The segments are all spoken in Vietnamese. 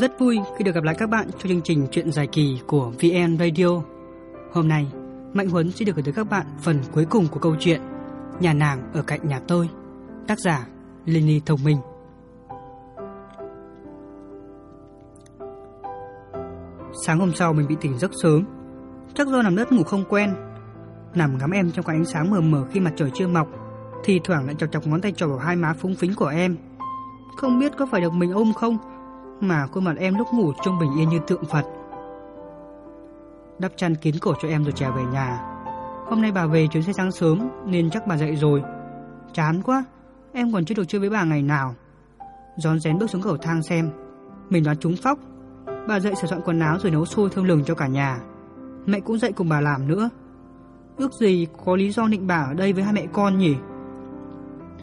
Rất vui khi được gặp lại các bạn trong chương trình Chuyện dài kỳ của VN Radio. Hôm nay, Mạnh Huấn sẽ được gửi tới các bạn phần cuối cùng của câu chuyện Nhà nàng ở cạnh nhà tôi. Tác giả Lenny Thông Minh. Sáng hôm sau mình bị tỉnh giấc sớm. Chắc do nằm đất ngủ không quen. Nằm ngắm em trong cái ánh sáng mờ mờ khi mặt trời chưa mọc, thì thoảng lại chọc chọc ngón tay trỏ vào hai má phúng phính của em. Không biết có phải được mình ôm không mà khuôn mặt em lúc ngủ trông bình yên như tượng Phật. Đắp chăn kín cổ cho em rồi trèo về nhà. Hôm nay bà về chuyến xe sáng sớm nên chắc bà dậy rồi. Chán quá, em còn chưa được chơi với bà ngày nào. Gión rén bước xuống cầu thang xem. Mình đoán trúng phóc. Bà dậy sửa soạn quần áo rồi nấu sôi thơm lừng cho cả nhà. Mẹ cũng dậy cùng bà làm nữa. Ước gì có lý do định bà ở đây với hai mẹ con nhỉ?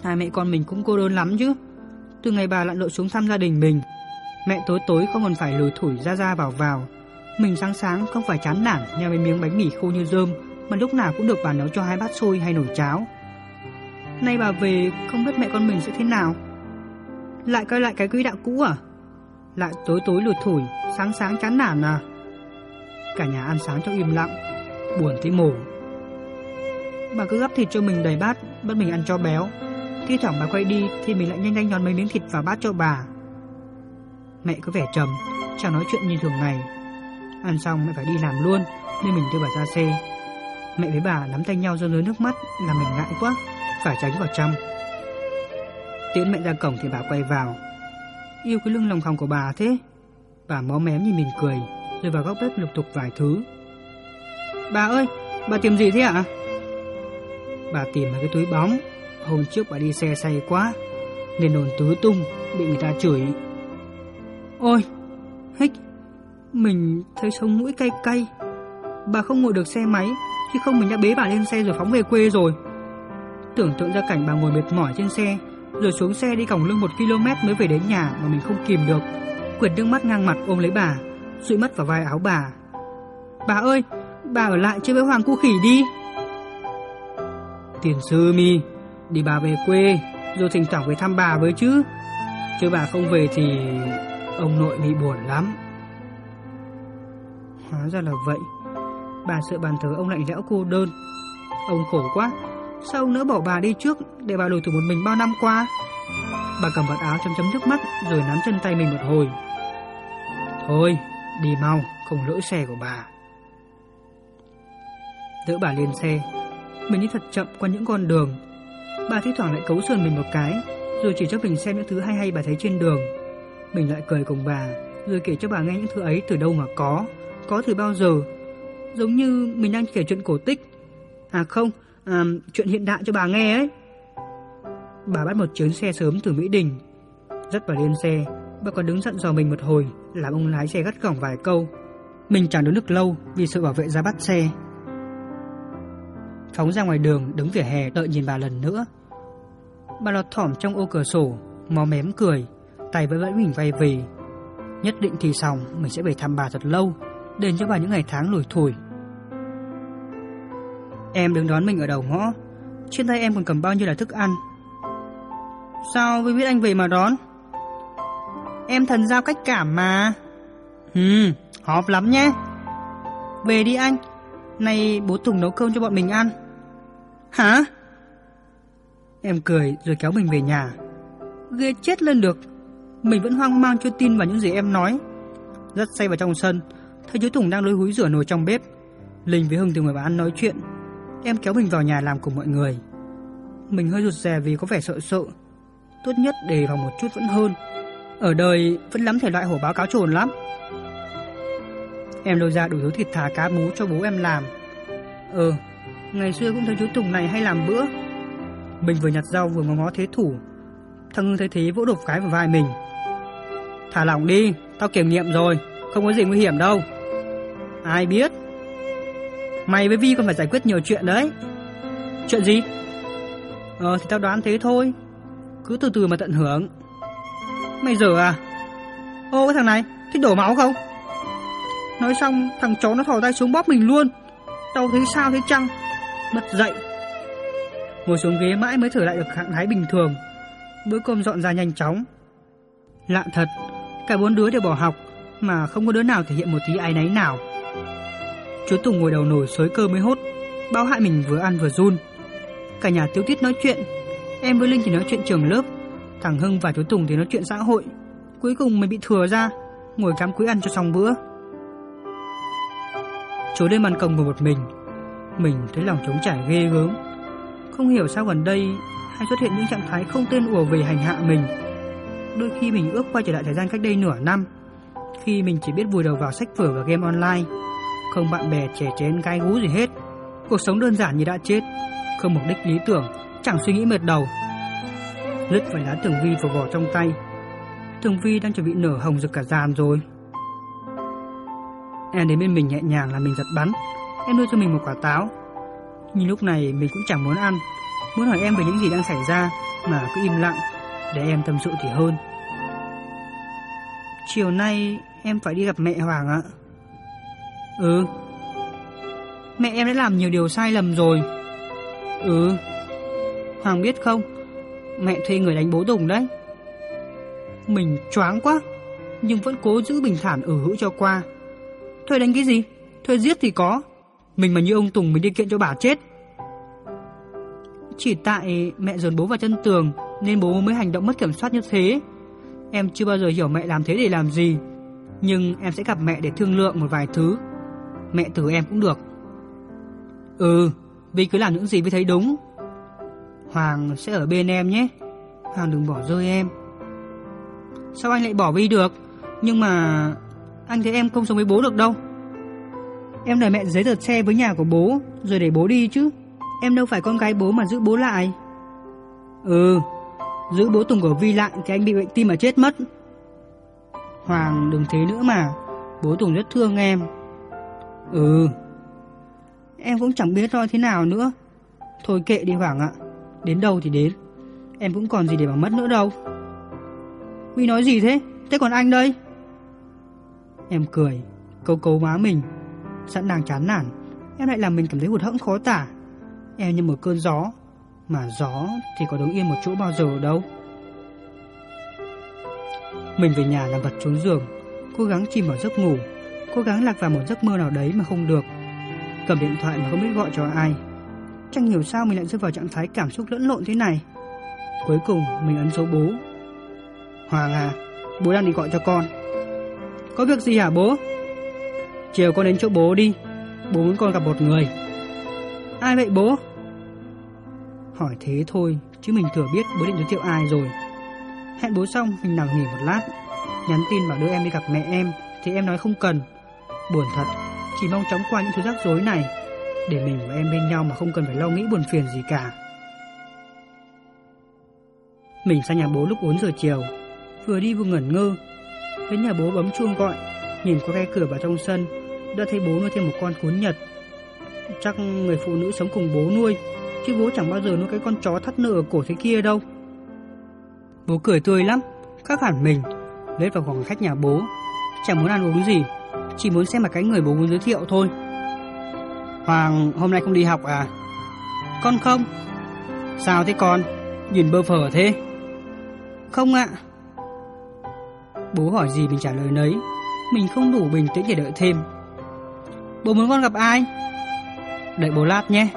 Hai mẹ con mình cũng cô đơn lắm chứ. Từ ngày bà lặn lội xuống thăm gia đình mình, Mẹ tối tối không còn phải lùi thủi ra ra vào vào. Mình sáng sáng không phải chán nản nhà mấy miếng bánh mì khô như rơm mà lúc nào cũng được bà nấu cho hai bát xôi hay nồi cháo. Nay bà về không biết mẹ con mình sẽ thế nào. Lại coi lại cái quỹ đạo cũ à? Lại tối tối lùi thủi, sáng sáng chán nản à? Cả nhà ăn sáng trong im lặng, buồn thấy mồ. Bà cứ gắp thịt cho mình đầy bát, bắt mình ăn cho béo. Thi thoảng bà quay đi thì mình lại nhanh nhanh nhón mấy miếng thịt vào bát cho bà. Mẹ có vẻ trầm, chẳng nói chuyện như thường ngày. Ăn xong mẹ phải đi làm luôn, nên mình đưa bà ra xe. Mẹ với bà nắm tay nhau rơi nước mắt, làm mình ngại quá, phải tránh vào trong. Tiễn mẹ ra cổng thì bà quay vào. Yêu cái lưng lòng khòng của bà thế. Bà mó mém nhìn mình cười, rồi vào góc bếp lục tục vài thứ. Bà ơi, bà tìm gì thế ạ? Bà tìm mấy cái túi bóng. Hôm trước bà đi xe say quá, nên đồn tứ tung, bị người ta chửi Ôi, hích, mình thấy sống mũi cay cay. Bà không ngồi được xe máy, chứ không mình đã bế bà lên xe rồi phóng về quê rồi. Tưởng tượng ra cảnh bà ngồi mệt mỏi trên xe, rồi xuống xe đi còng lưng một km mới về đến nhà mà mình không kìm được. Quyệt nước mắt ngang mặt ôm lấy bà, dụi mắt vào vai áo bà. Bà ơi, bà ở lại chơi với Hoàng Cu Khỉ đi. Tiền sư mi, đi bà về quê, rồi thỉnh thoảng về thăm bà với chứ. Chứ bà không về thì Ông nội bị buồn lắm. Hóa ra là vậy. Bà sợ bàn thờ ông lạnh lẽo cô đơn. Ông khổ quá. Sao ông nỡ bỏ bà đi trước Để bà lùi thủ một mình bao năm qua? Bà cầm vật áo chấm chấm nước mắt Rồi nắm chân tay mình một hồi. Thôi, đi mau, Không lỗi xe của bà. Đỡ bà lên xe, Mình đi thật chậm qua những con đường. Bà thi thoảng lại cấu sườn mình một cái, Rồi chỉ cho mình xem những thứ hay hay bà thấy trên đường mình lại cười cùng bà, rồi kể cho bà nghe những thứ ấy từ đâu mà có, có từ bao giờ. Giống như mình đang kể chuyện cổ tích. À không, à, chuyện hiện đại cho bà nghe ấy. Bà bắt một chuyến xe sớm từ Mỹ Đình. rất bà lên xe, bà còn đứng dặn dò mình một hồi, làm ông lái xe gắt gỏng vài câu. Mình chẳng đứng được lâu vì sợ bảo vệ ra bắt xe. Phóng ra ngoài đường, đứng vỉa hè đợi nhìn bà lần nữa. Bà lọt thỏm trong ô cửa sổ, mò mém cười tay vẫn vẫn mình vay về. Nhất định thì xong, mình sẽ về thăm bà thật lâu, đền cho bà những ngày tháng lủi thủi. Em đứng đón mình ở đầu ngõ, trên tay em còn cầm bao nhiêu là thức ăn. Sao mới biết anh về mà đón? Em thần giao cách cảm mà. hừ họp lắm nhé. Về đi anh, nay bố Tùng nấu cơm cho bọn mình ăn. Hả? Em cười rồi kéo mình về nhà. Ghê chết lên được, mình vẫn hoang mang chưa tin vào những gì em nói. Rất say vào trong sân, thấy chú Tùng đang lôi húi rửa nồi trong bếp. Linh với Hưng từ ngoài bán nói chuyện. Em kéo mình vào nhà làm cùng mọi người. Mình hơi rụt rè vì có vẻ sợ sợ. Tốt nhất đề phòng một chút vẫn hơn. Ở đời vẫn lắm thể loại hổ báo cáo trồn lắm. Em lôi ra đủ thứ thịt thả cá mú cho bố em làm. Ờ, ngày xưa cũng thấy chú Tùng này hay làm bữa. Mình vừa nhặt rau vừa ngó ngó thế thủ. Thằng Hưng thấy thế vỗ đột cái vào vai mình. Thả lỏng đi, tao kiểm nghiệm rồi, không có gì nguy hiểm đâu. Ai biết? Mày với Vi còn phải giải quyết nhiều chuyện đấy. Chuyện gì? Ờ thì tao đoán thế thôi. Cứ từ từ mà tận hưởng. Mày giờ à? Ô cái thằng này, thích đổ máu không? Nói xong thằng chó nó thò tay xuống bóp mình luôn. Tao thấy sao thế chăng? bật dậy. Ngồi xuống ghế mãi mới thở lại được trạng thái bình thường. Bữa cơm dọn ra nhanh chóng. Lạ thật, Cả bốn đứa đều bỏ học, mà không có đứa nào thể hiện một tí áy náy nào. Chú Tùng ngồi đầu nồi sới cơm mới hốt, bao hại mình vừa ăn vừa run. Cả nhà tiêu Tiết nói chuyện, em với Linh thì nói chuyện trường lớp, thằng Hưng và chú Tùng thì nói chuyện xã hội. Cuối cùng mình bị thừa ra, ngồi cắm cúi ăn cho xong bữa. Chú lên bàn công ngồi một mình, mình thấy lòng trống trải ghê gớm. Không hiểu sao gần đây hay xuất hiện những trạng thái không tên ùa về hành hạ mình. Đôi khi mình ước quay trở lại thời gian cách đây nửa năm, khi mình chỉ biết vùi đầu vào sách vở và game online, không bạn bè trẻ chén gai gú gì hết. Cuộc sống đơn giản như đã chết, không mục đích lý tưởng, chẳng suy nghĩ mệt đầu. Lứt vài lá tường vi vào vỏ trong tay. Tường vi đang chuẩn bị nở hồng rực cả giàn rồi. Em đến bên mình nhẹ nhàng là mình giật bắn. Em đưa cho mình một quả táo. Nhưng lúc này mình cũng chẳng muốn ăn, muốn hỏi em về những gì đang xảy ra mà cứ im lặng để em tâm sự thì hơn. Chiều nay em phải đi gặp mẹ Hoàng ạ. Ừ. Mẹ em đã làm nhiều điều sai lầm rồi. Ừ. Hoàng biết không, mẹ thuê người đánh bố Tùng đấy. Mình choáng quá, nhưng vẫn cố giữ bình thản ở hữu cho qua. Thuê đánh cái gì? Thuê giết thì có. Mình mà như ông Tùng mình đi kiện cho bà chết. Chỉ tại mẹ dồn bố vào chân tường nên bố mới hành động mất kiểm soát như thế. Em chưa bao giờ hiểu mẹ làm thế để làm gì, nhưng em sẽ gặp mẹ để thương lượng một vài thứ. Mẹ từ em cũng được. Ừ, Vi cứ làm những gì Vi thấy đúng. Hoàng sẽ ở bên em nhé. Hoàng đừng bỏ rơi em. Sao anh lại bỏ Vi được? Nhưng mà anh thấy em không sống với bố được đâu. Em đòi mẹ giấy tờ xe với nhà của bố rồi để bố đi chứ. Em đâu phải con gái bố mà giữ bố lại. Ừ, giữ bố Tùng của Vi lại thì anh bị bệnh tim mà chết mất. Hoàng đừng thế nữa mà, bố Tùng rất thương em. Ừ, em cũng chẳng biết nói thế nào nữa. Thôi kệ đi Hoàng ạ, đến đâu thì đến, em cũng còn gì để mà mất nữa đâu. Vi nói gì thế, thế còn anh đây? Em cười, câu câu má mình, sẵn đang chán nản, em lại làm mình cảm thấy hụt hẫng khó tả. Em như một cơn gió, mà gió thì có đứng yên một chỗ bao giờ đâu. Mình về nhà nằm vật xuống giường, cố gắng chìm vào giấc ngủ, cố gắng lạc vào một giấc mơ nào đấy mà không được. Cầm điện thoại mà không biết gọi cho ai. Chẳng hiểu sao mình lại rơi vào trạng thái cảm xúc lẫn lộn thế này. Cuối cùng mình ấn số bố. Hoàng à, bố đang đi gọi cho con. Có việc gì hả bố? Chiều con đến chỗ bố đi, bố muốn con gặp một người. Ai vậy bố? Hỏi thế thôi, chứ mình thừa biết bố định giới thiệu ai rồi. Hẹn bố xong, mình nằm nghỉ một lát. Nhắn tin bảo đưa em đi gặp mẹ em, thì em nói không cần. Buồn thật, chỉ mong chóng qua những thứ rắc rối này, để mình và em bên nhau mà không cần phải lo nghĩ buồn phiền gì cả. Mình sang nhà bố lúc 4 giờ chiều, vừa đi vừa ngẩn ngơ. Đến nhà bố bấm chuông gọi, nhìn qua khe cửa vào trong sân, đã thấy bố nuôi thêm một con cuốn nhật. Chắc người phụ nữ sống cùng bố nuôi, chứ bố chẳng bao giờ nuôi cái con chó thắt nợ ở cổ thế kia đâu. Bố cười tươi lắm, các hẳn mình, lết vào phòng khách nhà bố, chẳng muốn ăn uống gì, chỉ muốn xem mà cái người bố muốn giới thiệu thôi. Hoàng hôm nay không đi học à? Con không. Sao thế con? Nhìn bơ phở thế? Không ạ. Bố hỏi gì mình trả lời nấy, mình không đủ bình tĩnh để đợi thêm. Bố muốn con gặp ai? Đợi bố lát nhé.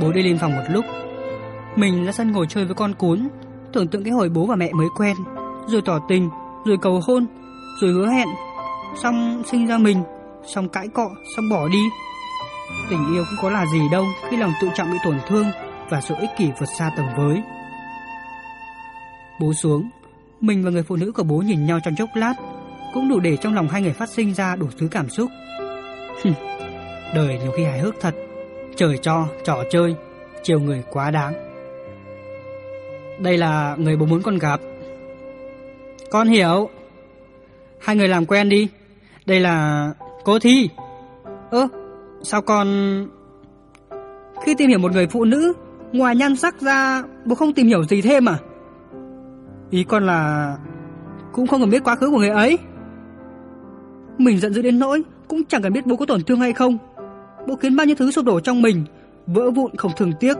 Bố đi lên phòng một lúc. Mình ra sân ngồi chơi với con cún, Tưởng tượng cái hồi bố và mẹ mới quen, Rồi tỏ tình, Rồi cầu hôn, Rồi hứa hẹn, Xong sinh ra mình, Xong cãi cọ, Xong bỏ đi. Tình yêu cũng có là gì đâu Khi lòng tự trọng bị tổn thương Và sự ích kỷ vượt xa tầm với. Bố xuống, Mình và người phụ nữ của bố nhìn nhau trong chốc lát, Cũng đủ để trong lòng hai người phát sinh ra đủ thứ cảm xúc. Đời nhiều khi hài hước thật. Trời cho, trò chơi, chiều người quá đáng. Đây là người bố muốn con gặp. Con hiểu. Hai người làm quen đi. Đây là cô Thi. Ơ, sao con... Khi tìm hiểu một người phụ nữ, ngoài nhan sắc ra, bố không tìm hiểu gì thêm à? Ý con là... Cũng không cần biết quá khứ của người ấy. Mình giận dữ đến nỗi, cũng chẳng cần biết bố có tổn thương hay không bộ khiến bao nhiêu thứ sụp đổ trong mình, vỡ vụn không thường tiếc.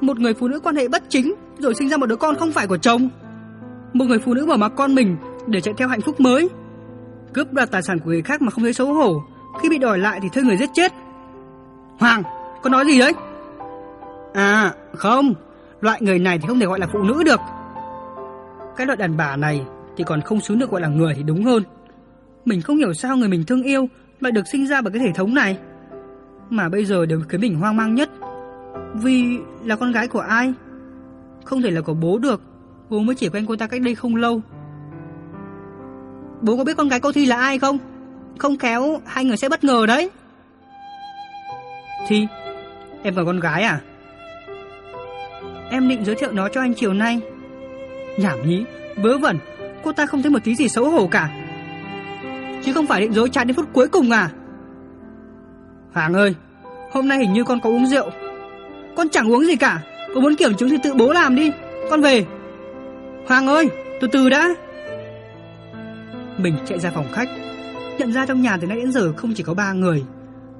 Một người phụ nữ quan hệ bất chính rồi sinh ra một đứa con không phải của chồng. Một người phụ nữ bỏ mặc con mình để chạy theo hạnh phúc mới. Cướp đoạt tài sản của người khác mà không thấy xấu hổ, khi bị đòi lại thì thuê người giết chết. Hoàng, con nói gì đấy? À, không, loại người này thì không thể gọi là phụ nữ được. Cái loại đàn bà này thì còn không xứng được gọi là người thì đúng hơn. Mình không hiểu sao người mình thương yêu lại được sinh ra bởi cái thể thống này. Mà bây giờ đều khiến mình hoang mang nhất. Vì là con gái của ai? Không thể là của bố được. Bố mới chỉ quen cô ta cách đây không lâu. Bố có biết con gái cô Thi là ai không? Không khéo hai người sẽ bất ngờ đấy. Thi, em còn con gái à? Em định giới thiệu nó cho anh chiều nay. Nhảm nhí, vớ vẩn, cô ta không thấy một tí gì xấu hổ cả. Chứ không phải định dối trá đến phút cuối cùng à? Hoàng ơi, hôm nay hình như con có uống rượu. Con chẳng uống gì cả, có muốn kiểm chứng thì tự bố làm đi, con về. Hoàng ơi, từ từ đã. Mình chạy ra phòng khách, nhận ra trong nhà từ nãy đến giờ không chỉ có ba người.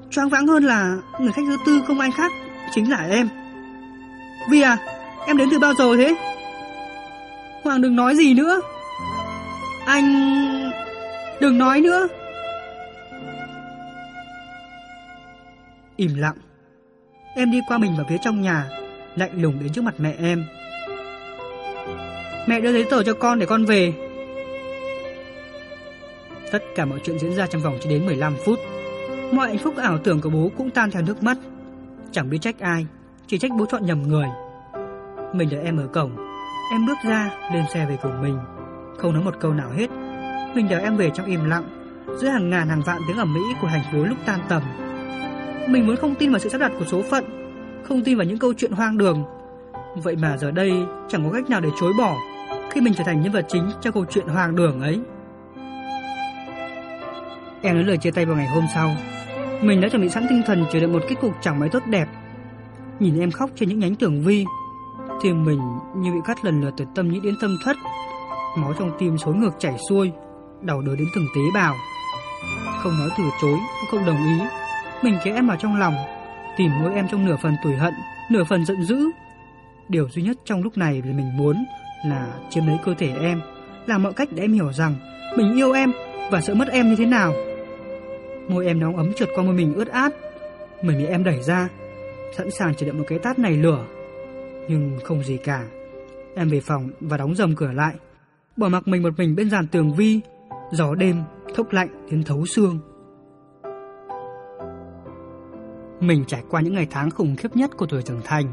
Choáng váng hơn là người khách thứ tư không ai khác, chính là em. Vi à, em đến từ bao giờ thế? Hoàng đừng nói gì nữa. Anh... Đừng nói nữa. Im lặng. Em đi qua mình vào phía trong nhà, lạnh lùng đến trước mặt mẹ em. Mẹ đưa giấy tờ cho con để con về. Tất cả mọi chuyện diễn ra trong vòng chỉ đến 15 phút. Mọi hạnh phúc ảo tưởng của bố cũng tan theo nước mắt. Chẳng biết trách ai, chỉ trách bố chọn nhầm người. Mình đợi em ở cổng, em bước ra lên xe về cùng mình, không nói một câu nào hết. Mình đợi em về trong im lặng, giữa hàng ngàn hàng vạn tiếng ẩm mỹ của thành phố lúc tan tầm. Mình muốn không tin vào sự sắp đặt của số phận, không tin vào những câu chuyện hoang đường. Vậy mà giờ đây chẳng có cách nào để chối bỏ khi mình trở thành nhân vật chính trong câu chuyện hoang đường ấy. Em nói lời chia tay vào ngày hôm sau. Mình đã chuẩn bị sẵn tinh thần chờ đợi một kết cục chẳng mấy tốt đẹp. Nhìn em khóc trên những nhánh tưởng vi, tim mình như bị cắt lần lượt từ tâm nhĩ đến tâm thất. Máu trong tim xối ngược chảy xuôi, đau đớn đến từng tế bào. Không nói từ chối, cũng không đồng ý, mình kéo em vào trong lòng, tìm mỗi em trong nửa phần tủi hận, nửa phần giận dữ. Điều duy nhất trong lúc này là mình muốn là chiếm lấy cơ thể em, làm mọi cách để em hiểu rằng mình yêu em và sợ mất em như thế nào. Môi em nóng ấm trượt qua môi mình ướt át, mình bị em đẩy ra, sẵn sàng chỉ đợi một cái tát này lửa. Nhưng không gì cả. Em về phòng và đóng dầm cửa lại, bỏ mặc mình một mình bên dàn tường vi, gió đêm thốc lạnh đến thấu xương. Mình trải qua những ngày tháng khủng khiếp nhất của tuổi trưởng thành.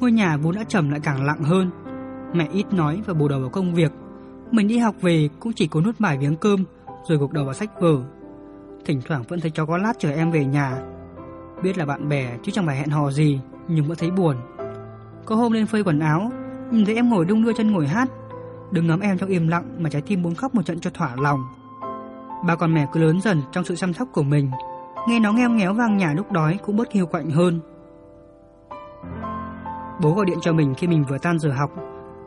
Ngôi nhà vốn đã trầm lại càng lặng hơn. Mẹ ít nói và bù đầu vào công việc. Mình đi học về cũng chỉ có nút vài miếng cơm rồi gục đầu vào sách vở. Thỉnh thoảng vẫn thấy cháu có lát chờ em về nhà. Biết là bạn bè chứ chẳng phải hẹn hò gì nhưng vẫn thấy buồn. Có hôm lên phơi quần áo, nhìn thấy em ngồi đung đưa chân ngồi hát. Đứng ngắm em trong im lặng mà trái tim muốn khóc một trận cho thỏa lòng. Ba con mẹ cứ lớn dần trong sự chăm sóc của mình Nghe nó ngheo nghéo vang nhà lúc đói cũng bớt hiu quạnh hơn. Bố gọi điện cho mình khi mình vừa tan giờ học,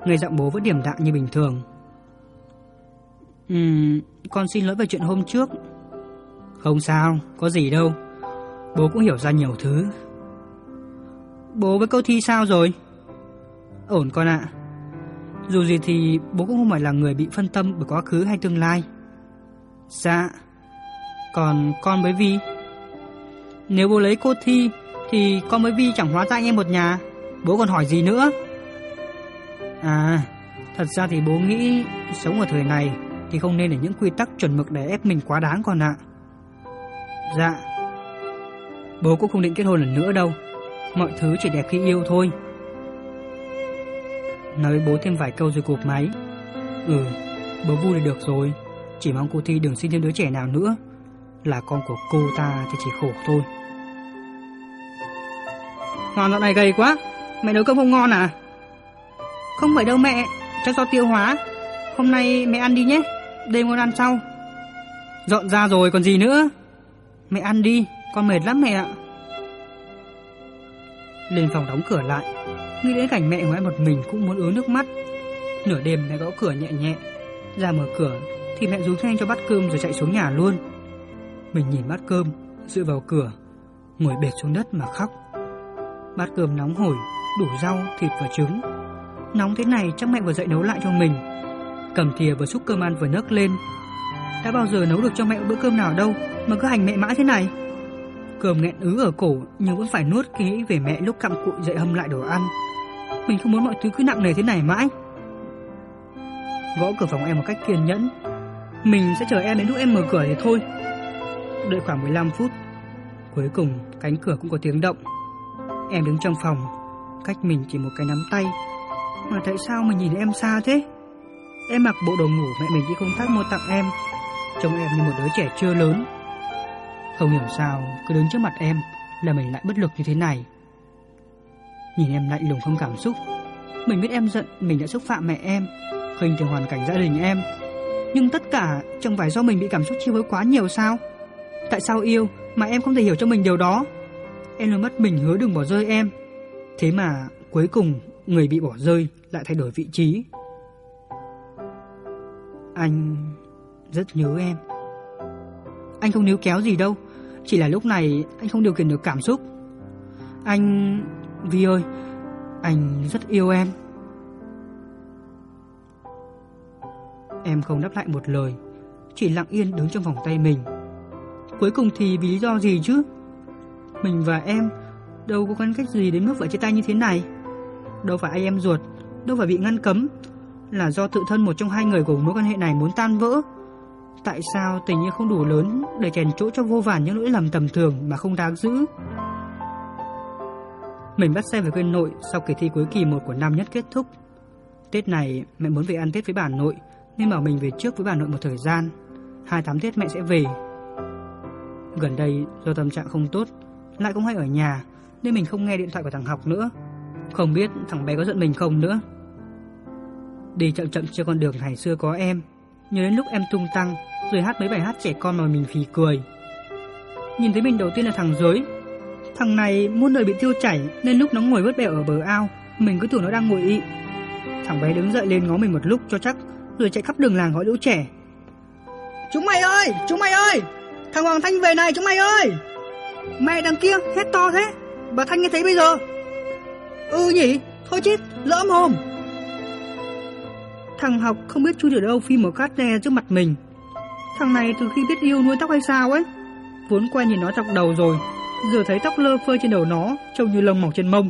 nghe giọng bố vẫn điềm đạm như bình thường. Ừm, con xin lỗi về chuyện hôm trước. Không sao, có gì đâu. Bố cũng hiểu ra nhiều thứ. Bố với cô Thi sao rồi? Ổn con ạ. Dù gì thì bố cũng không phải là người bị phân tâm bởi quá khứ hay tương lai. Dạ. Còn con với Vi? Nếu bố lấy cô Thi, Thì con với Vi chẳng hóa ra anh em một nhà Bố còn hỏi gì nữa À Thật ra thì bố nghĩ Sống ở thời này Thì không nên để những quy tắc chuẩn mực để ép mình quá đáng con ạ Dạ Bố cũng không định kết hôn lần nữa đâu Mọi thứ chỉ đẹp khi yêu thôi Nói bố thêm vài câu rồi cụp máy. Ừ Bố vui là được rồi. Chỉ mong cô Thi đừng sinh thêm đứa trẻ nào nữa. Là con của cô ta thì chỉ khổ thôi. Hoàng dạo này gầy quá. Mẹ nấu cơm không ngon à? Không phải đâu mẹ Chắc do tiêu hóa. Hôm nay mẹ ăn đi nhé. Đêm con ăn sau. Dọn ra rồi còn gì nữa? Mẹ ăn đi Con mệt lắm mẹ ạ. Lên phòng đóng cửa lại Nghĩ đến cảnh mẹ ngoại một mình cũng muốn ứa nước mắt Nửa đêm mẹ gõ cửa nhẹ nhẹ Ra mở cửa Thì mẹ rú thanh cho bát cơm rồi chạy xuống nhà luôn Mình nhìn bát cơm Dựa vào cửa Ngồi bệt xuống đất mà khóc Bát cơm nóng hổi, đủ rau, thịt và trứng. Nóng thế này chắc mẹ vừa dậy nấu lại cho mình. Cầm thìa vừa xúc cơm ăn vừa nấc lên. Đã bao giờ nấu được cho mẹ bữa cơm nào đâu mà cứ hành mẹ mãi thế này. Cơm nghẹn ứ ở cổ nhưng vẫn phải nuốt khi nghĩ về mẹ lúc cặm cụi dậy hâm lại đồ ăn. Mình không muốn mọi thứ cứ nặng nề thế này mãi. Gõ cửa phòng em một cách kiên nhẫn. Mình sẽ chờ em đến lúc em mở cửa thì thôi. Đợi khoảng 15 phút. Cuối cùng cánh cửa cũng có tiếng động. Em đứng trong phòng, cách mình chỉ một cái nắm tay. Mà tại sao mình nhìn em xa thế? Em mặc bộ đồ ngủ mẹ mình đi công tác mua tặng em. Trông em như một đứa trẻ chưa lớn. Không hiểu sao cứ đứng trước mặt em là mình lại bất lực như thế này. Nhìn em lạnh lùng không cảm xúc. Mình biết em giận mình đã xúc phạm mẹ em, khinh thường hoàn cảnh gia đình em. Nhưng tất cả chẳng phải do mình bị cảm xúc chi phối quá nhiều sao? Tại sao yêu mà em không thể hiểu cho mình điều đó? Em luôn mất mình hứa đừng bỏ rơi em. Thế mà cuối cùng người bị bỏ rơi lại thay đổi vị trí. Anh rất nhớ em. Anh không níu kéo gì đâu, chỉ là lúc này anh không điều khiển được cảm xúc. Anh... Vi ơi, anh rất yêu em. Em không đáp lại một lời, chỉ lặng yên đứng trong vòng tay mình. Cuối cùng thì vì lý do gì chứ? Mình và em đâu có quan cách gì đến mức phải chia tay như thế này. Đâu phải anh em ruột, đâu phải bị ngăn cấm, là do tự thân một trong hai người của mối quan hệ này muốn tan vỡ. Tại sao tình yêu không đủ lớn để chèn chỗ cho vô vàn những lỗi lầm tầm thường mà không đáng giữ? Mình bắt xe về quê nội sau kỳ thi cuối kỳ 1 của năm nhất kết thúc. Tết này mẹ muốn về ăn Tết với bà nội nên bảo mình về trước với bà nội một thời gian. Hai tám Tết mẹ sẽ về. Gần đây do tâm trạng không tốt, lại cũng hay ở nhà nên mình không nghe điện thoại của thằng học nữa. Không biết thằng bé có giận mình không nữa. Đi chậm chậm trên con đường ngày xưa có em, nhớ đến lúc em tung tăng rồi hát mấy bài hát trẻ con mà mình phì cười. Nhìn thấy mình đầu tiên là thằng giới. Thằng này muôn đời bị tiêu chảy nên lúc nó ngồi vớt bèo ở bờ ao, mình cứ tưởng nó đang ngồi ị. Thằng bé đứng dậy lên ngó mình một lúc cho chắc, rồi chạy khắp đường làng gọi lũ trẻ. Chúng mày ơi, chúng mày ơi, thằng Hoàng Thanh về này chúng mày ơi. Mẹ đằng kia hét to thế, bà Thanh nghe thấy bây giờ. Ừ nhỉ, thôi chết, lỡ mồm. Thằng học không biết chui ở đâu phi một cát re trước mặt mình. Thằng này từ khi biết yêu nuôi tóc hay sao ấy. Vốn quen nhìn nó chọc đầu rồi, giờ thấy tóc lơ phơ trên đầu nó, trông như lông mỏng trên mông.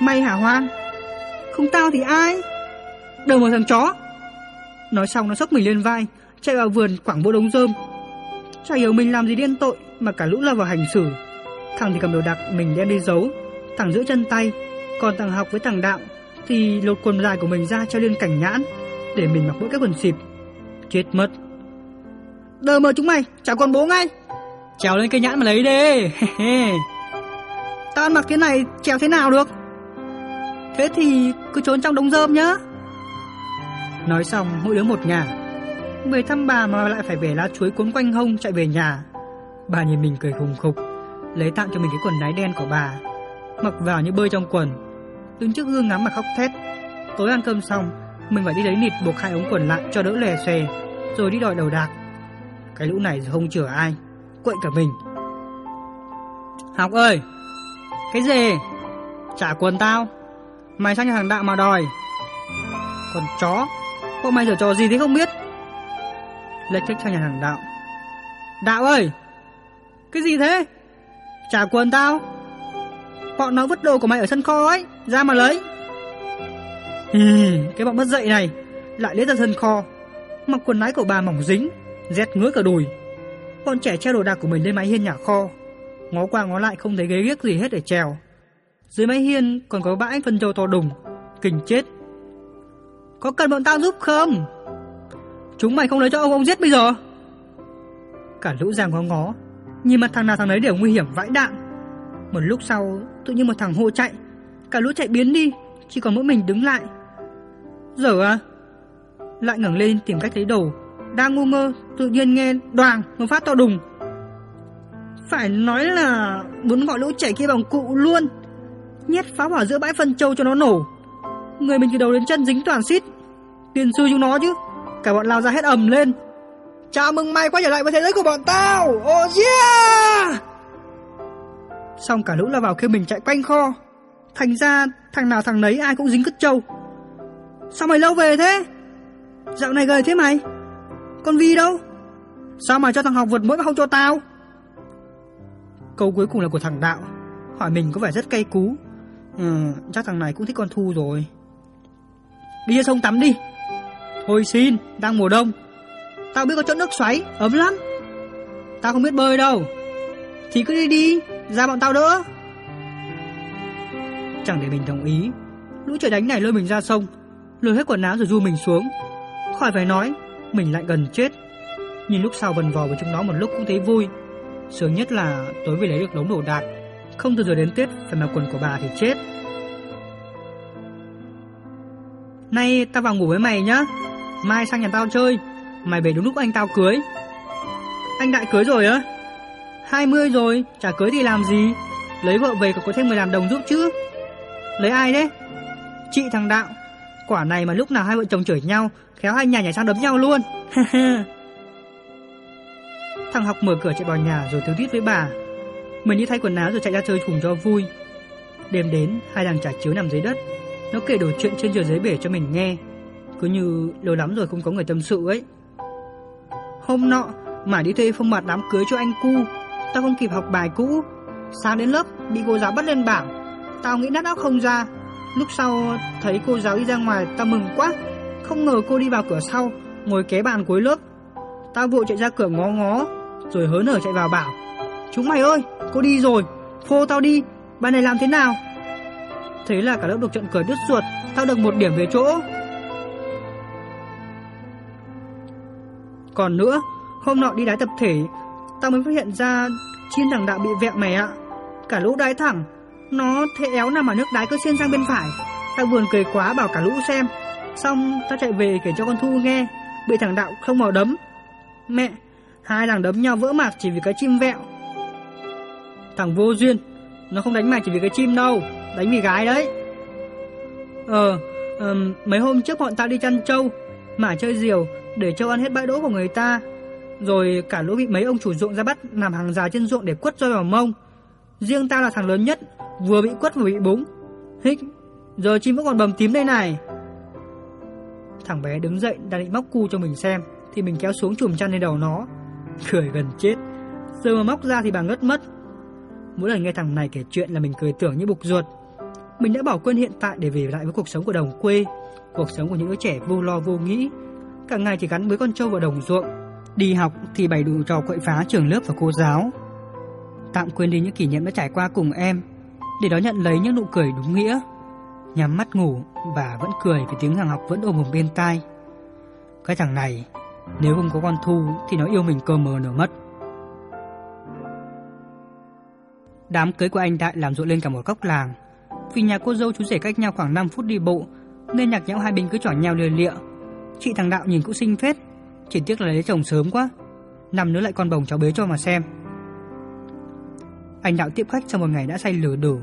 Mày hả Hoan? Không tao thì ai? Đầu một thằng chó. Nói xong nó sốc mình lên vai, chạy vào vườn quảng bộ đống rơm. Chả hiểu mình làm gì điên tội mà cả lũ lao vào hành xử. Thằng thì cầm đồ đặc mình đem đi giấu, thằng giữ chân tay, còn thằng học với thằng đạo thì lột quần dài của mình ra cho lên cảnh nhãn để mình mặc mỗi cái quần xịp. Chết mất. Đờ mờ chúng mày, chào con bố ngay. Trèo lên cây nhãn mà lấy đi. Tao ăn mặc thế này trèo thế nào được? Thế thì cứ trốn trong đống rơm nhá. Nói xong mỗi đứa một nhà. Về thăm bà mà lại phải bẻ lá chuối cuốn quanh hông chạy về nhà. Bà nhìn mình cười khùng khục, lấy tặng cho mình cái quần náy đen của bà, mặc vào như bơi trong quần, đứng trước gương ngắm mà khóc thét. Tối ăn cơm xong, mình phải đi lấy nịt buộc hai ống quần lại cho đỡ lè xè rồi đi đòi đầu đạc. Cái lũ này không chừa ai, quậy cả mình. Học ơi, cái gì? Trả quần tao. Mày sang nhà thằng Đạo mà đòi. Còn chó, bọn mày giở trò gì thế không biết? Lệch cách sang nhà thằng Đạo. Đạo ơi, cái gì thế? Trả quần tao. Bọn nó vứt đồ của mày ở sân kho ấy, ra mà lấy. Ừ, cái bọn mất dậy này, lại lấy ra sân kho. Mặc quần nái của bà mỏng dính, rét ngứa cả đùi con trẻ treo đồ đạc của mình lên mái hiên nhà kho. Ngó qua ngó lại không thấy ghế ghiếc gì hết để trèo. Dưới mái hiên còn có bãi phân trâu to đùng, kinh chết. Có cần bọn tao giúp không? Chúng mày không lấy cho ông ông giết bây giờ. Cả lũ giang ngó ngó, nhìn mặt thằng nào thằng ấy đều nguy hiểm vãi đạn. Một lúc sau, tự nhiên một thằng hô chạy, cả lũ chạy biến đi, chỉ còn mỗi mình đứng lại. Giờ à? Lại ngẩng lên tìm cách lấy đồ, đang ngu ngơ, tự nhiên nghe đoàn một phát to đùng. Phải nói là muốn gọi lũ trẻ kia bằng cụ luôn. Nhét pháo hỏa giữa bãi phân châu cho nó nổ. Người mình từ đầu đến chân dính toàn xít. Tiền sư chúng nó chứ. Cả bọn lao ra hết ầm lên. Chào mừng mày quay trở lại với thế giới của bọn tao. Oh yeah! Xong cả lũ lao vào kêu mình chạy quanh kho. Thành ra thằng nào thằng nấy ai cũng dính cứt trâu. Sao mày lâu về thế? Dạo này gầy thế mày con Vi đâu? Sao mà cho thằng học vượt mũi mà không cho tao? Câu cuối cùng là của thằng Đạo. Hỏi mình có vẻ rất cay cú. Ừ, Chắc thằng này cũng thích con Thu rồi. Đi ra sông tắm đi. Thôi xin, đang mùa đông. Tao biết có chỗ nước xoáy, ấm lắm. Tao không biết bơi đâu. Thì cứ đi đi, ra bọn tao đỡ. Chẳng để mình đồng ý Lũ trời đánh này lôi mình ra sông. Lôi hết quần áo rồi du mình xuống. Khỏi phải nói mình lại gần chết. Nhìn lúc sau vần vò với chúng nó một lúc cũng thấy vui. Sướng nhất là tối về lấy được đống đồ đạc. Không từ giờ đến Tết Phải mặc quần của bà thì chết. Nay tao vào ngủ với mày nhá. Mai sang nhà tao chơi. Mày về đúng lúc anh tao cưới. Anh Đại cưới rồi á? 20 rồi, Chả cưới thì làm gì? Lấy vợ về còn có thêm người làm đồng giúp chứ. Lấy ai đấy? Chị thằng Đạo. Quả này mà lúc nào hai vợ chồng chửi nhau, Khéo hai nhà nhảy sang đấm nhau luôn. Thằng học mở cửa chạy vào nhà rồi thiếu tít với bà. Mình đi thay quần áo rồi chạy ra chơi cùng cho vui. Đêm đến, hai thằng trả chiếu nằm dưới đất. Nó kể đồ chuyện trên trời dưới bể cho mình nghe. Cứ như lâu lắm rồi không có người tâm sự ấy. Hôm nọ Mải đi thuê phong mặt đám cưới cho anh cu. Tao không kịp học bài cũ. Sáng đến lớp, bị cô giáo bắt lên bảng. Tao nghĩ nát óc không ra. Lúc sau thấy cô giáo đi ra ngoài, ta mừng quá. Không ngờ cô đi vào cửa sau, Ngồi kế bàn cuối lớp. Ta vội chạy ra cửa ngó ngó, Rồi hớn hở chạy vào bảo, Chúng mày ơi, cô đi rồi Phô tao đi Bạn này làm thế nào? Thế là cả lớp được trận cười đứt ruột, Tao được một điểm về chỗ. Còn nữa, Hôm nọ đi đái tập thể, Tao mới phát hiện ra Chiên thằng đạo bị vẹn mày ạ. Cả lũ đái thẳng nó thế éo nằm ở nước đái cứ xiên sang bên phải. Tao buồn cười quá bảo cả lũ xem. Xong tao chạy về kể cho con Thu nghe. Bị thằng đạo không vào đấm. Mẹ Hai thằng đấm nhau vỡ mặt chỉ vì cái chim vẹo. Thằng vô duyên Nó không đánh mày chỉ vì cái chim đâu. Đánh vì gái đấy. Ờ um, Mấy hôm trước bọn tao đi chăn trâu Mà chơi diều Để trâu ăn hết bãi đỗ của người ta. Rồi cả lũ bị mấy ông chủ ruộng ra bắt Làm hàng dài trên ruộng để quất roi vào mông. Riêng tao là thằng lớn nhất Vừa bị quất vừa bị búng. Hích, Giờ chim vẫn còn bầm tím đây này. Thằng bé đứng dậy, đang định móc cu cho mình xem, Thì mình kéo xuống chùm chăn lên đầu nó. Cười gần chết. Giờ mà móc ra thì bà ngất mất. Mỗi lần nghe thằng này kể chuyện là mình cười tưởng như bục ruột. Mình đã bỏ quên hiện tại để về lại với cuộc sống của đồng quê, Cuộc sống của những đứa trẻ vô lo vô nghĩ. Cả ngày chỉ gắn với con trâu và đồng ruộng. Đi học thì bày đủ trò quậy phá trường lớp và cô giáo. Tạm quên đi những kỷ niệm đã trải qua cùng em. Để đó nhận lấy những nụ cười đúng nghĩa. Nhắm mắt ngủ và vẫn cười vì tiếng thằng học vẫn ôm ở bên tai. Cái thằng này, Nếu không có con Thu thì nó yêu mình cơ mờ nở mất. Đám cưới của anh Đại làm rộn lên cả một góc làng. Vì nhà cô dâu chú rể cách nhau khoảng 5 phút đi bộ, Nên nhạc nhẽo hai bên cứ chỏ nhau lừa lịa. Chị thằng Đạo nhìn cũng xinh phết, Chỉ tiếc là lấy chồng sớm quá. Nằm nữa lại con bồng cháu bế cho mà xem. Anh Đạo tiếp khách trong một ngày đã say lửa đổ.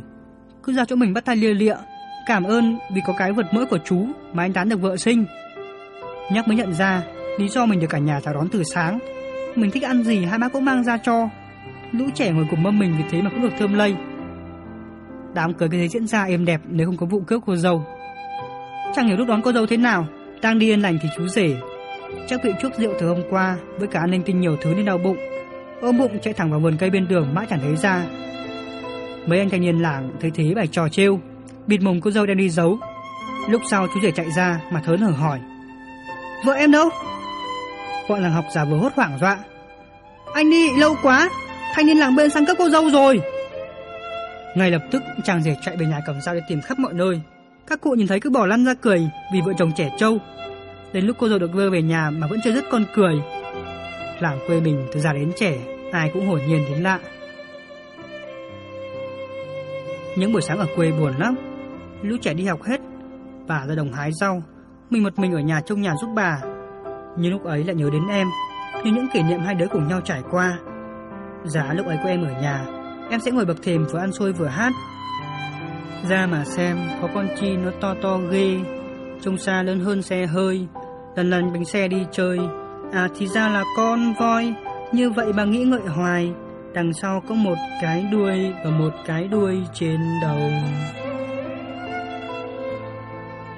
Cứ ra chỗ mình bắt tay lia lịa. Cảm ơn vì có cái vượt mỡ của chú Mà anh tán được vợ sinh. Nhắc mới nhận ra, Lý do mình được cả nhà chào đón từ sáng. Mình thích ăn gì hai má cũng mang ra cho. Lũ trẻ ngồi cùng mâm mình vì thế mà cũng được thơm lây. Đám cưới cái thế diễn ra êm đẹp Nếu không có vụ cướp cô dâu. Chẳng hiểu lúc đón cô dâu thế nào, Đang đi yên lành thì chú rể. Chắc bị chuốc rượu từ hôm qua Với cả an linh tinh nhiều thứ nên đau bụng. Ôm bụng chạy thẳng vào vườn cây bên đường mãi chẳng thấy ra. Mấy anh thanh niên làng thấy thế bày trò trêu. Bịt mồm cô dâu đem đi giấu. Lúc sau chú rể chạy ra mà thớn hở hỏi. Vợ em đâu? Bọn làng học giả vừa hốt hoảng dọa. Anh đi lâu quá, Thanh niên làng bên sang cấp cô dâu rồi. Ngay lập tức, chàng rể chạy về nhà cầm dao để tìm khắp mọi nơi. Các cụ nhìn thấy cứ bỏ lăn ra cười Vì vợ chồng trẻ trâu. Đến lúc cô dâu được đưa về nhà mà vẫn chưa dứt con cười. Làng quê mình từ già đến trẻ, Ai cũng hồn nhiên đến lạ. Những buổi sáng ở quê buồn lắm. Lũ trẻ đi học hết, Bà ra đồng hái rau. Mình một mình ở nhà trông nhà giúp bà. Nhưng lúc ấy lại nhớ đến em, Như những kỷ niệm hai đứa cùng nhau trải qua. Giá lúc ấy của em ở nhà, Em sẽ ngồi bậc thềm vừa ăn xôi vừa hát. Ra mà xem, Có con chi nó to to ghê. Trông xa lớn hơn xe hơi, Lần lần bánh xe đi chơi. À thì ra là con voi. Như vậy bà nghĩ ngợi hoài. Đằng sau có một cái đuôi Và một cái đuôi trên đầu.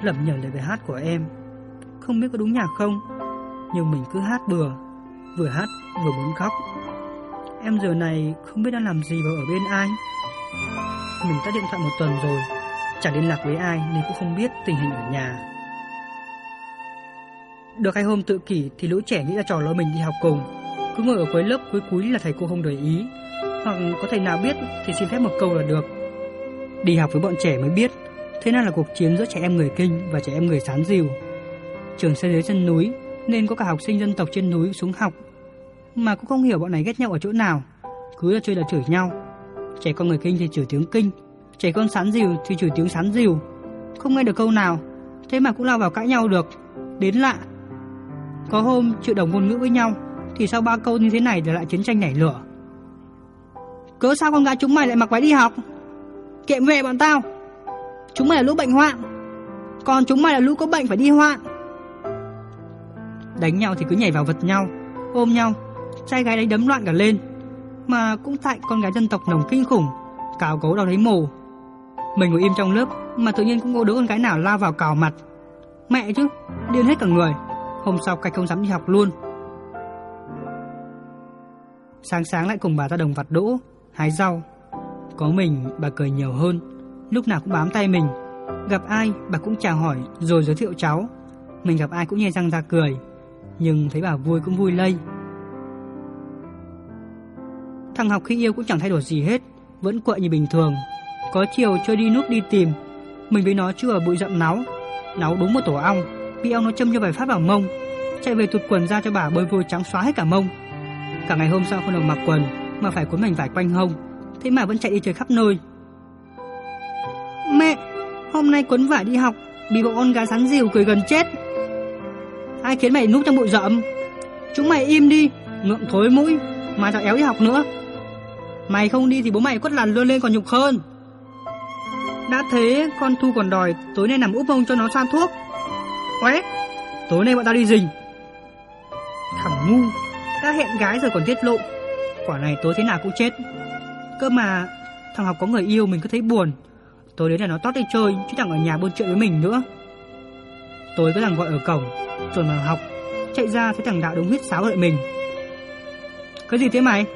Lẩm nhẩm lời bài hát của em. Không biết có đúng nhạc không, nhưng mình cứ hát bừa, vừa hát vừa muốn khóc. Em giờ này không biết đang làm gì và ở bên ai. Mình tắt điện thoại một tuần rồi, chẳng liên lạc với ai nên cũng không biết tình hình ở nhà. Được hai hôm tự kỷ thì lũ trẻ nghĩ ra trò lôi mình đi học cùng, cứ ngồi ở cuối lớp cuối cuối là thầy cô không để ý, hoặc có thầy nào biết thì xin phép một câu là được. Đi học với bọn trẻ mới biết, thế nào là cuộc chiến giữa trẻ em người Kinh và trẻ em người Sán Dìu. Trường xây dưới chân núi nên có cả học sinh dân tộc trên núi xuống học, mà cũng không hiểu bọn này ghét nhau ở chỗ nào, cứ là chơi là chửi nhau. Trẻ con người Kinh thì chửi tiếng Kinh, trẻ con Sán Dìu thì chửi tiếng Sán Dìu. Không nghe được câu nào, thế mà cũng lao vào cãi nhau được. Đến lạ. Có hôm chịu đồng ngôn ngữ với nhau, thì sau ba câu như thế này thì lại chiến tranh nảy lửa. Cớ sao con gái chúng mày lại mặc váy đi học? Kệ mẹ bọn tao. Chúng mày là lũ bệnh hoạn. Còn chúng mày là lũ có bệnh phải đi hoạn. Đánh nhau thì cứ nhảy vào vật nhau, ôm nhau, trai gái đánh đấm loạn cả lên. Mà cũng tại con gái dân tộc nồng kinh khủng, cào cấu đau thấy mồ. Mình ngồi im trong lớp mà tự nhiên cũng có đứa con gái nào lao vào cào mặt. Mẹ chứ, điên hết cả người. Hôm sau cạch không dám đi học luôn. Sáng sáng lại cùng bà ra đồng vặt đỗ, hái rau. Có mình bà cười nhiều hơn, lúc nào cũng bám tay mình. Gặp ai bà cũng chào hỏi rồi giới thiệu cháu. Mình gặp ai cũng nhe răng ra cười, nhưng thấy bà vui cũng vui lây. Thằng học khi yêu cũng chẳng thay đổi gì hết, vẫn quậy như bình thường. Có chiều chơi đi núp đi tìm, mình với nó chưa ở bụi rậm náu, náu đúng một tổ ong, bị ông nó châm cho vài phát vào mông, chạy về tụt quần ra cho bà bơi vôi trắng xóa hết cả mông. Cả ngày hôm sau không được mặc quần mà phải cuốn mảnh vải quanh hông, thế mà vẫn chạy đi chơi khắp nơi. Mẹ, hôm nay cuốn vải đi học, bị bộ con gái sắn dìu cười gần chết. Ai khiến mày núp trong bụi rậm? Chúng mày im đi, ngượng thối mũi, mà tao éo đi học nữa. Mày không đi thì bố mày quất lằn luôn lên còn nhục hơn. Đã thế, con Thu còn đòi tối nay nằm úp mông cho nó xoan thuốc. Oé, tối nay bọn tao đi rình. Thằng ngu, đã hẹn gái rồi còn tiết lộ. Quả này tối thế nào cũng chết. Cơ mà, thằng học có người yêu mình cứ thấy buồn. Tối đến là nó tót đi chơi, chứ chẳng ở nhà buôn chuyện với mình nữa. Tối có thằng gọi ở cổng, rồi mà học, chạy ra thấy thằng đạo đúng huyết sáo đợi mình. Cái gì thế mày?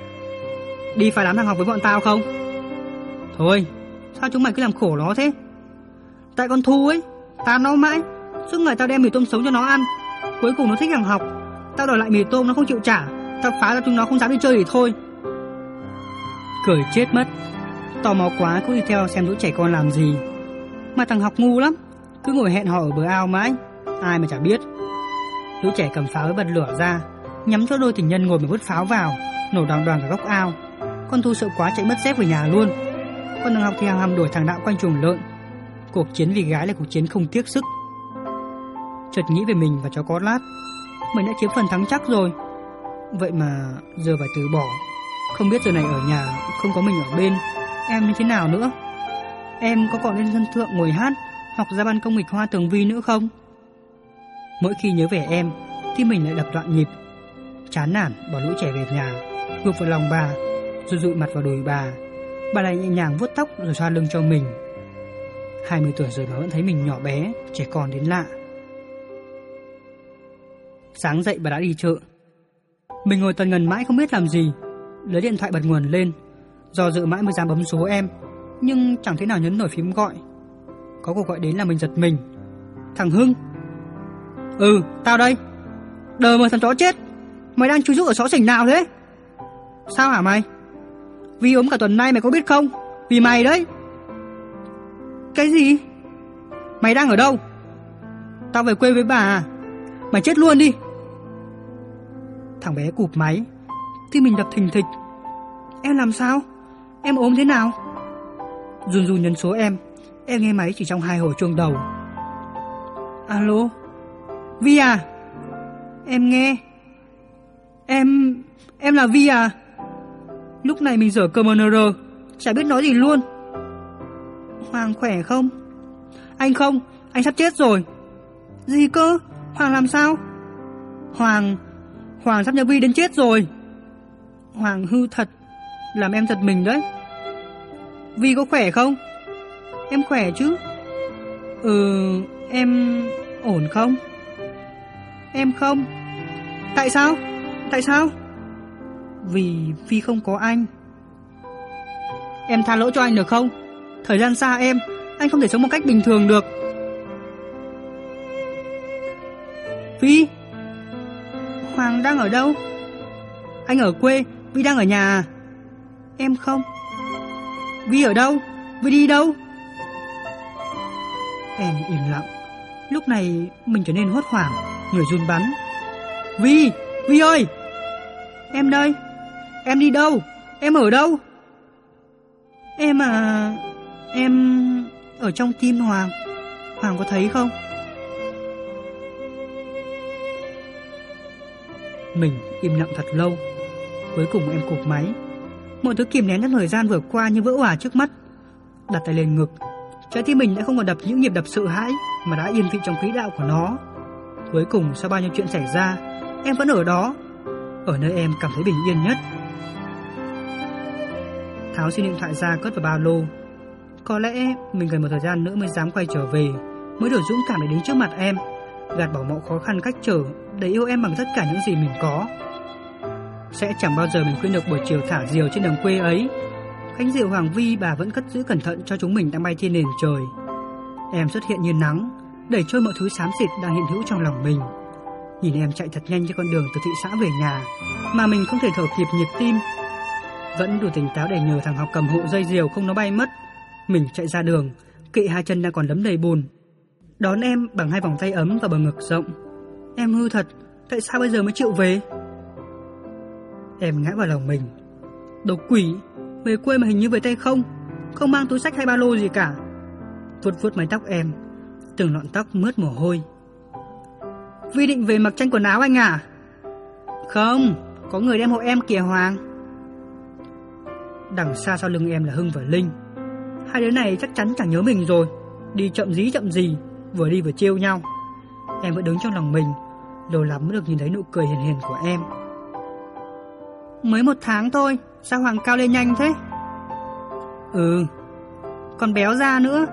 Đi phải đám thằng học với bọn tao không? Thôi, sao chúng mày cứ làm khổ nó thế? Tại con Thu ấy, tao nó mãi, suốt ngày tao đem mì tôm sống cho nó ăn. Cuối cùng nó thích thằng học, tao đòi lại mì tôm nó không chịu trả, tao phá ra chúng nó không dám đi chơi thì thôi. Cười chết mất, tò mò quá cứ đi theo xem lũ trẻ con làm gì. Mà thằng học ngu lắm, cứ ngồi hẹn hò ở bờ ao mãi, ai mà chả biết. Lũ trẻ cầm pháo với bật lửa ra, nhắm cho đôi tình nhân ngồi mà vứt pháo vào, nổ đoàn đoàn cả góc ao. Con Thu sợ quá chạy mất dép về nhà luôn. Con thằng học thì hàng hầm đuổi thằng đạo quanh chuồng lợn. Cuộc chiến vì gái là cuộc chiến không tiếc sức. Chợt nghĩ về mình và cháu có lát, mình đã chiếm phần thắng chắc rồi. Vậy mà giờ phải từ bỏ. Không biết giờ này ở nhà không có mình ở bên, em như thế nào nữa? Em có còn lên sân thượng ngồi hát hoặc ra ban công nghịch hoa tường vi nữa không? Mỗi khi nhớ về em thì mình lại đập đoạn nhịp. Chán nản bỏ lũ trẻ về nhà, gục vào lòng bà, rồi dụi mặt vào đùi bà. Bà lại nhẹ nhàng vuốt tóc rồi xoa lưng cho mình. 20 tuổi rồi mà vẫn thấy mình nhỏ bé, trẻ con đến lạ. Sáng dậy bà đã đi chợ. Mình ngồi tần ngần mãi không biết làm gì. Lấy điện thoại bật nguồn lên. Do dự mãi mới dám bấm số em. Nhưng chẳng thế nào nhấn nổi phím gọi. Có cuộc gọi đến là mình giật mình. Thằng Hưng. Ừ, tao đây. Đờ mà thằng chó chết. Mày đang chui rúc ở xó xỉnh nào thế? Sao hả mày? Vì ốm cả tuần nay mày có biết không? Vì mày đấy. Cái gì? Mày đang ở đâu? Tao về quê với bà à? Mày chết luôn đi. Thằng bé cụp máy. Tim mình đập thình thịch. Em làm sao? Em ốm thế nào? Run run nhấn số em. Em nghe máy chỉ trong hai hồi chuông đầu. Alo? Vi à? Em nghe. Em... em là Vi à? Lúc này mình dở commander, chả biết nói gì luôn. Hoàng khỏe không? Anh không, anh sắp chết rồi. Gì cơ? Hoàng làm sao? Hoàng... Hoàng sắp nhập Vi đến chết rồi. Hoàng hư thật, làm em giật mình đấy. Vi có khỏe không? Em khỏe chứ? Ừ, em ổn không? Em không. Tại sao? Tại sao? Vì Vi không có anh. Em tha lỗi cho anh được không? Thời gian xa em, anh không thể sống một cách bình thường được. Vi. Đang ở đâu? Anh ở quê, Vi đang ở nhà à? Em không. Vi ở đâu? Vi đi đâu? Em im lặng. Lúc này mình trở nên hốt hoảng, Người run bắn. Vi Vi ơi! Em đây! Em đi đâu? Em ở đâu? Em à Em ở trong tim Hoàng. Hoàng có thấy không? Mình im lặng thật lâu. Cuối cùng em cụp máy. Mọi thứ kìm nén trong thời gian vừa qua như vỡ hòa trước mắt. Đặt tay lên ngực. Trái tim mình đã không còn đập những nhịp đập sợ hãi Mà đã yên vị trong quỹ đạo của nó. Cuối cùng sau bao nhiêu chuyện xảy ra, Em vẫn ở đó. Ở nơi em cảm thấy bình yên nhất. Tháo xin điện thoại ra cất vào ba lô. Có lẽ mình cần một thời gian nữa mới dám quay trở về, Mới đủ dũng cảm để đứng trước mặt em gạt bỏ mọi khó khăn cách trở để yêu em bằng tất cả những gì mình có. Sẽ chẳng bao giờ mình quên được buổi chiều thả diều trên đồng quê ấy. Cánh diều Hoàng Vi bà vẫn cất giữ cẩn thận cho chúng mình đang bay trên nền trời. Em xuất hiện như nắng, đẩy trôi mọi thứ xám xịt đang hiện hữu trong lòng mình. Nhìn em chạy thật nhanh trên con đường từ thị xã về nhà, mà mình không thể thở kịp nhịp tim. Vẫn đủ tỉnh táo để nhờ thằng học cầm hộ dây diều không nó bay mất. Mình chạy ra đường, kỵ hai chân đang còn đấm đầy bùn, Đón em bằng hai vòng tay ấm và bờ ngực rộng. Em hư thật, Tại sao bây giờ mới chịu về? Em ngã vào lòng mình. Đồ quỷ, Về quê mà hình như về tay không Không mang túi sách hay ba lô gì cả. Vuốt vuốt mái tóc em, Từng lọn tóc mướt mồ hôi. Vi định về mặc tranh quần áo anh à? Không, Có người đem hộ em kìa Hoàng. Đằng xa sau lưng em là Hưng và Linh. Hai đứa này chắc chắn chẳng nhớ mình rồi, Đi chậm dí chậm gì vừa đi vừa trêu nhau. Em vẫn đứng trong lòng mình, lâu lắm mới được nhìn thấy nụ cười hiền hiền của em. Mới một tháng thôi, sao Hoàng cao lên nhanh thế? Ừ, còn béo ra nữa.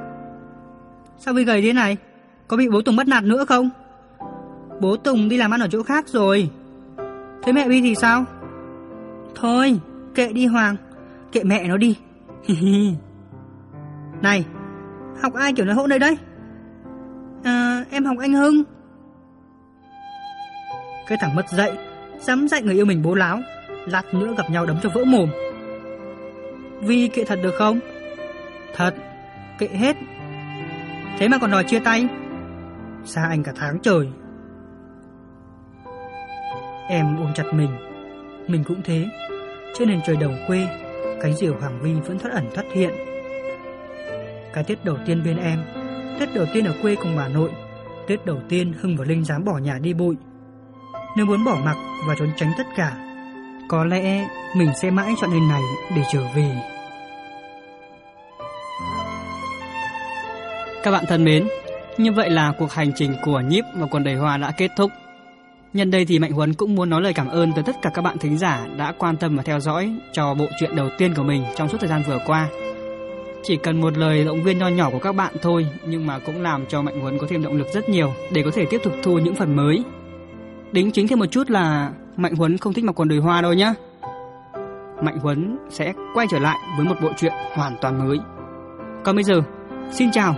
Sao bị gầy thế này? Có bị bố Tùng bắt nạt nữa không? Bố Tùng đi làm ăn ở chỗ khác rồi. Thế mẹ Vi thì sao? Thôi, kệ đi Hoàng, kệ mẹ nó đi. này, học ai kiểu nói hỗn đây đấy? À, em học anh Hưng. Cái thằng mất dạy, dám dạy người yêu mình bố láo, lát nữa gặp nhau đấm cho vỡ mồm. Vi kệ thật được không? Thật, kệ hết. Thế mà còn đòi chia tay? Xa anh cả tháng trời. Em ôm chặt mình, mình cũng thế. Trên nền trời đồng quê, cánh diều Hoàng Vi vẫn thoát ẩn thoát hiện. Cái tiết đầu tiên bên em Tết đầu tiên ở quê cùng bà nội, Tết đầu tiên Hưng và Linh dám bỏ nhà đi bụi. Nếu muốn bỏ mặc và trốn tránh tất cả, Có lẽ mình sẽ mãi chọn nơi này để trở về. Các bạn thân mến, Như vậy là cuộc hành trình của Nhíp và quần đầy hoa đã kết thúc. Nhân đây thì Mạnh Huấn cũng muốn nói lời cảm ơn tới tất cả các bạn thính giả đã quan tâm và theo dõi cho bộ truyện đầu tiên của mình trong suốt thời gian vừa qua. Chỉ cần một lời động viên nho nhỏ của các bạn thôi nhưng mà cũng làm cho Mạnh Huấn có thêm động lực rất nhiều để có thể tiếp tục thu những phần mới. Đính chính thêm một chút là Mạnh Huấn không thích mặc quần đùi hoa đâu nhá. Mạnh Huấn sẽ quay trở lại với một bộ truyện hoàn toàn mới. Còn bây giờ, xin chào